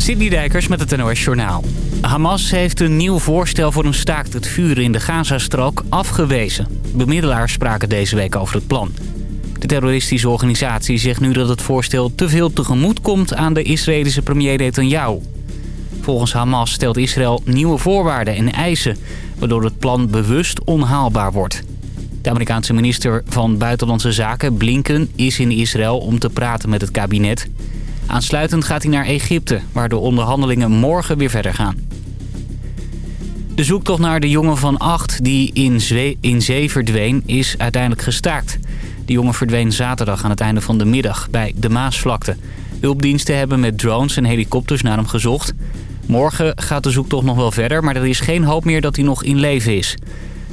Sidney Dijkers met het NOS Journaal. Hamas heeft een nieuw voorstel voor een staakt het vuren in de Gazastrook afgewezen. Bemiddelaars spraken deze week over het plan. De terroristische organisatie zegt nu dat het voorstel te veel tegemoet komt aan de Israëlische premier Netanyahu. Volgens Hamas stelt Israël nieuwe voorwaarden en eisen... waardoor het plan bewust onhaalbaar wordt. De Amerikaanse minister van Buitenlandse Zaken, Blinken, is in Israël om te praten met het kabinet. Aansluitend gaat hij naar Egypte, waar de onderhandelingen morgen weer verder gaan. De zoektocht naar de jongen van acht die in, in zee verdween is uiteindelijk gestaakt. De jongen verdween zaterdag aan het einde van de middag bij de Maasvlakte. Hulpdiensten hebben met drones en helikopters naar hem gezocht. Morgen gaat de zoektocht nog wel verder, maar er is geen hoop meer dat hij nog in leven is.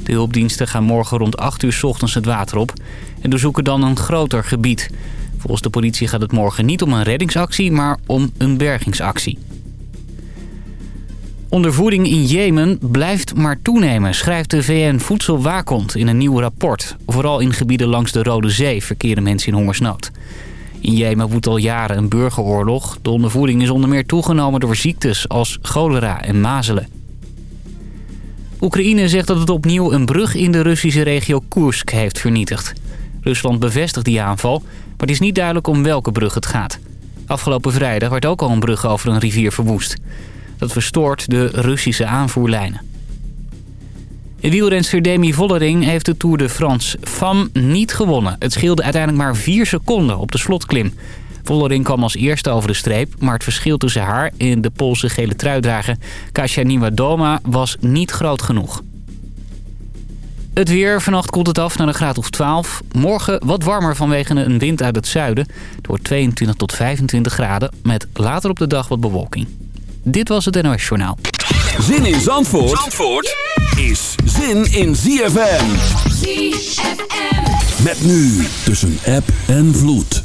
De hulpdiensten gaan morgen rond 8 uur s ochtends het water op en doorzoeken dan een groter gebied. Volgens de politie gaat het morgen niet om een reddingsactie, maar om een bergingsactie. Ondervoeding in Jemen blijft maar toenemen, schrijft de VN-voedselwaakhond in een nieuw rapport. Vooral in gebieden langs de Rode Zee verkeren mensen in hongersnood. In Jemen woedt al jaren een burgeroorlog. De ondervoeding is onder meer toegenomen door ziektes als cholera en mazelen. Oekraïne zegt dat het opnieuw een brug in de Russische regio Kursk heeft vernietigd. Rusland bevestigt die aanval, maar het is niet duidelijk om welke brug het gaat. Afgelopen vrijdag werd ook al een brug over een rivier verwoest. Dat verstoort de Russische aanvoerlijnen. Wielrenster Demi Vollering heeft de Tour de France FAM niet gewonnen. Het scheelde uiteindelijk maar 4 seconden op de slotklim. Vollering kwam als eerste over de streep, maar het verschil tussen haar en de Poolse gele truidrager Kasia Niewiadoma was niet groot genoeg. Het weer, vannacht koelt het af naar een graad of 12. Morgen wat warmer vanwege een wind uit het zuiden. Het wordt 22 tot 25 graden, met later op de dag wat bewolking. Dit was het NOS Journaal. Zin in Zandvoort, Zandvoort is zin in ZFM. ZFM. Met nu tussen app en vloed.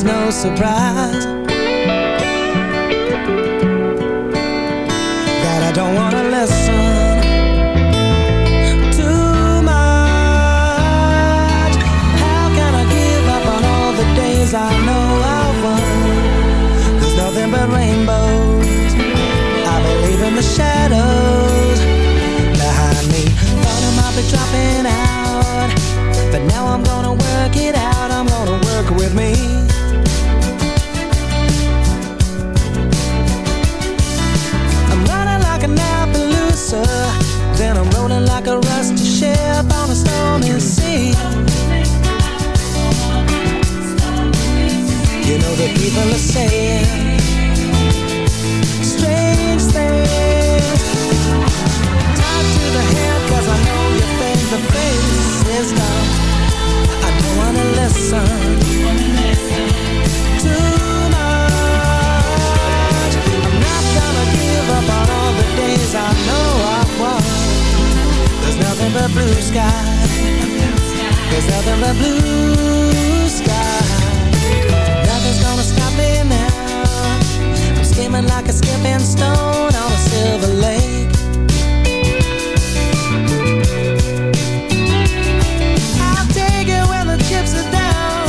It's no surprise. That I don't wanna listen too much. How can I give up on all the days I know I've won? There's nothing but rainbows. I believe in the shadows Behind me. Thought I might be dropping out people are saying. Strange things. Tied to the I know you think the face is I don't wanna listen. I'm not gonna give up on all the days I know I've There's nothing but blue sky. There's nothing but blue I'm like a skipping stone on a silver lake. I'll take it when the chips are down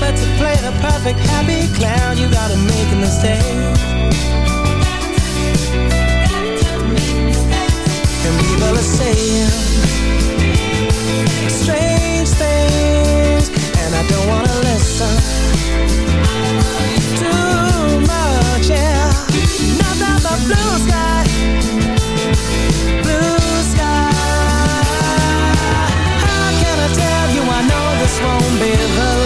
But to play the perfect happy clown You gotta make a mistake. People are saying Strange things And I don't wanna listen too won't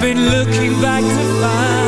been looking back to find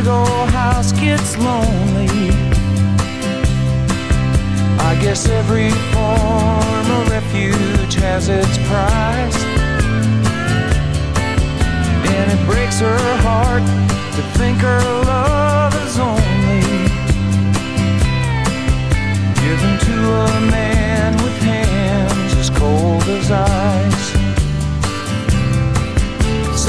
big old house gets lonely. I guess every form of refuge has its price. And it breaks her heart to think her love is only given to a man with hands as cold as ice.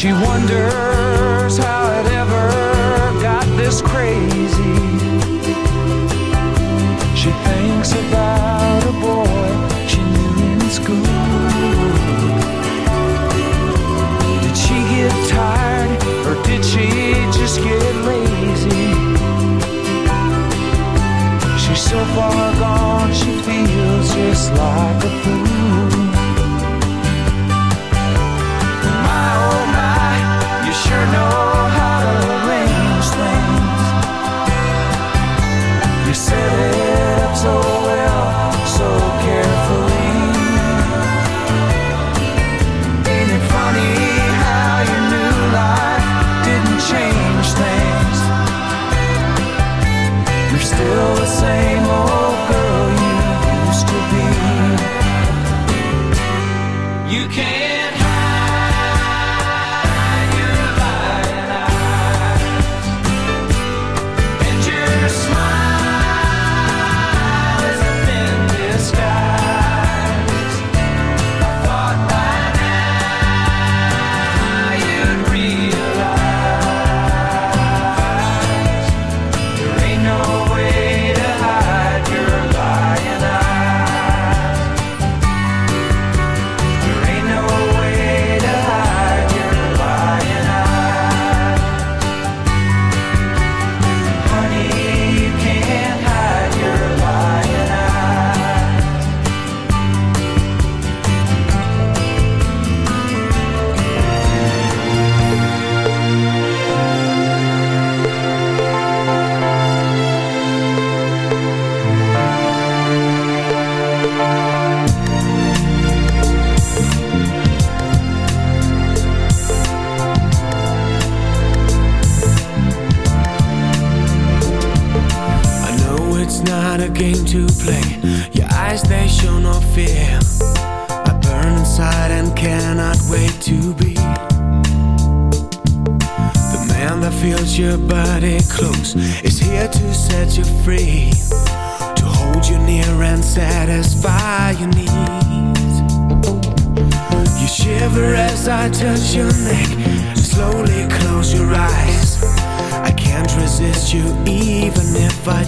She wonders how it ever got this crazy. She thinks about a boy she knew in school. Did she get tired or did she just get lazy? She's so far gone, she feels just like a fool.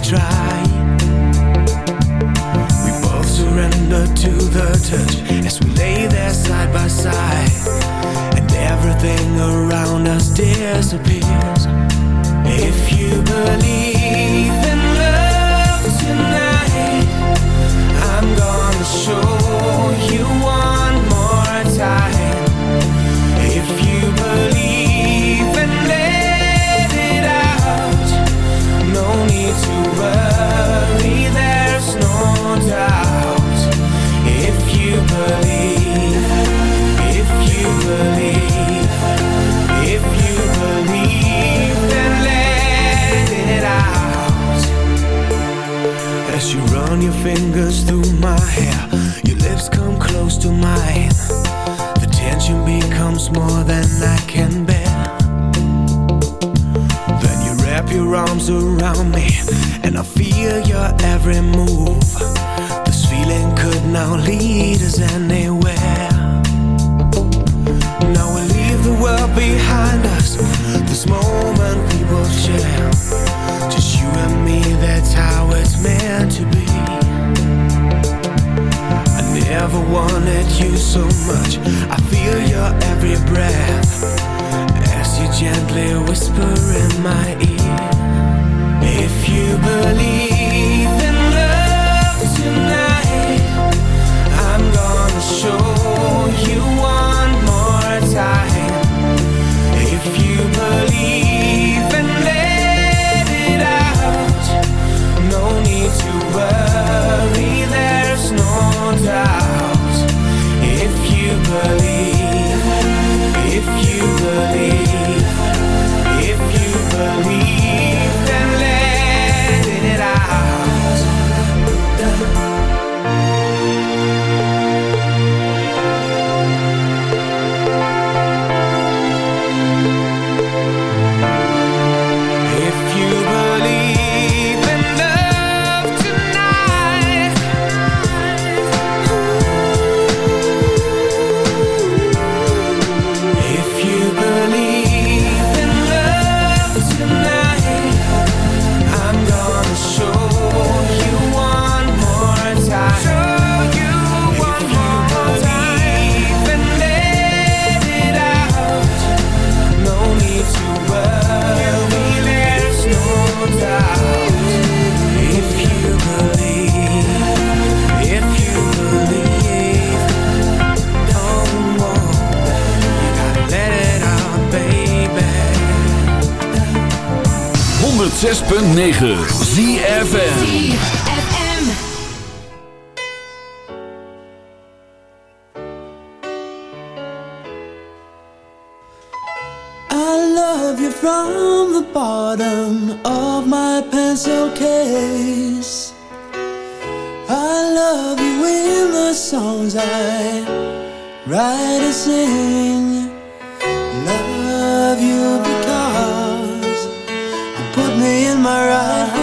try. Put me in my rightful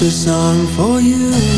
the song for you.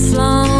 this long.